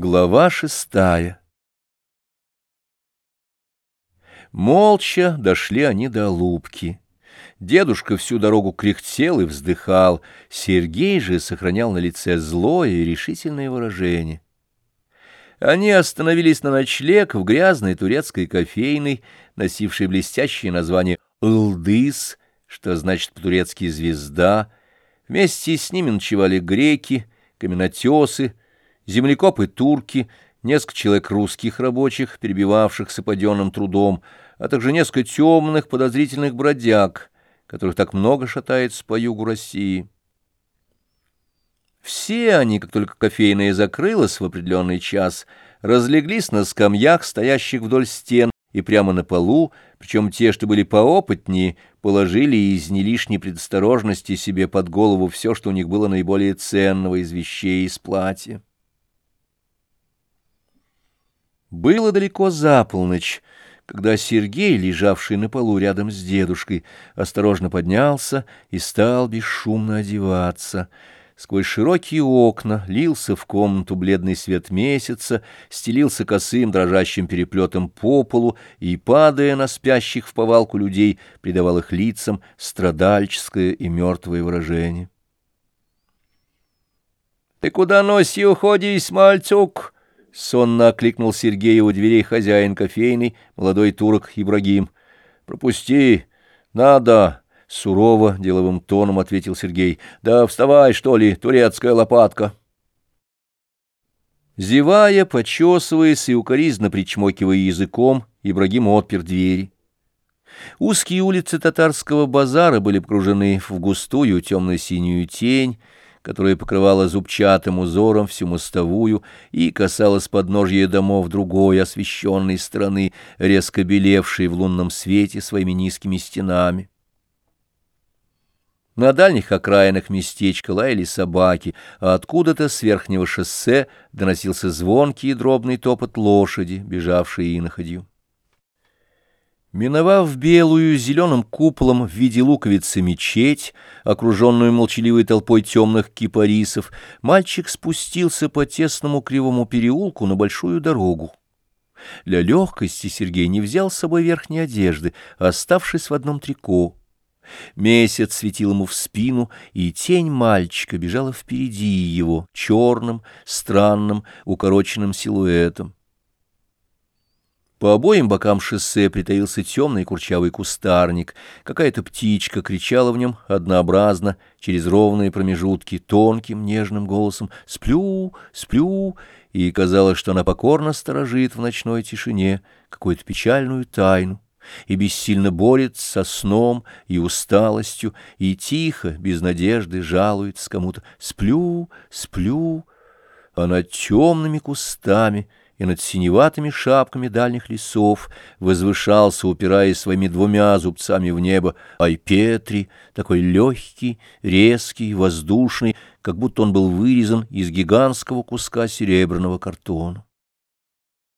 Глава шестая Молча дошли они до Лубки. Дедушка всю дорогу кряхтел и вздыхал, Сергей же сохранял на лице злое и решительное выражение. Они остановились на ночлег в грязной турецкой кофейной, носившей блестящее название «Илдыс», что значит по-турецки «звезда». Вместе с ними ночевали греки, каменотесы, землекопы-турки, несколько человек русских рабочих, перебивавшихся паденным трудом, а также несколько темных подозрительных бродяг, которых так много шатается по югу России. Все они, как только кофейная закрылась в определенный час, разлеглись на скамьях, стоящих вдоль стен, и прямо на полу, причем те, что были поопытнее, положили из не лишней предосторожности себе под голову все, что у них было наиболее ценного из вещей из платья. Было далеко за полночь, когда Сергей, лежавший на полу рядом с дедушкой, осторожно поднялся и стал бесшумно одеваться. Сквозь широкие окна лился в комнату бледный свет месяца, стелился косым дрожащим переплетом по полу и, падая на спящих в повалку людей, придавал их лицам страдальческое и мертвое выражение. — Ты куда носи уходись, мальчук? — сонно окликнул Сергея у дверей хозяин кофейный, молодой турок Ибрагим. — Пропусти, надо, — сурово, деловым тоном ответил Сергей. — Да вставай, что ли, турецкая лопатка. Зевая, почесываясь и укоризненно причмокивая языком, Ибрагим отпер двери. Узкие улицы татарского базара были погружены в густую темно-синюю тень, которая покрывала зубчатым узором всю мостовую и касалась подножья домов другой освещенной стороны, резко белевшей в лунном свете своими низкими стенами. На дальних окраинах местечка лаяли собаки, а откуда-то с верхнего шоссе доносился звонкий и дробный топот лошади, бежавшей иноходью. Миновав белую зеленым куполом в виде луковицы мечеть, окруженную молчаливой толпой темных кипарисов, мальчик спустился по тесному кривому переулку на большую дорогу. Для легкости Сергей не взял с собой верхней одежды, оставшись в одном трико. Месяц светил ему в спину, и тень мальчика бежала впереди его, черным, странным, укороченным силуэтом. По обоим бокам шоссе притаился темный курчавый кустарник. Какая-то птичка кричала в нем однообразно, через ровные промежутки, тонким нежным голосом «Сплю! Сплю!» и казалось, что она покорно сторожит в ночной тишине какую-то печальную тайну и бессильно борется со сном и усталостью, и тихо, без надежды, жалуется кому-то «Сплю! Сплю!» А над темными кустами — и над синеватыми шапками дальних лесов возвышался, упираясь своими двумя зубцами в небо, Айпетри, такой легкий, резкий, воздушный, как будто он был вырезан из гигантского куска серебряного картона.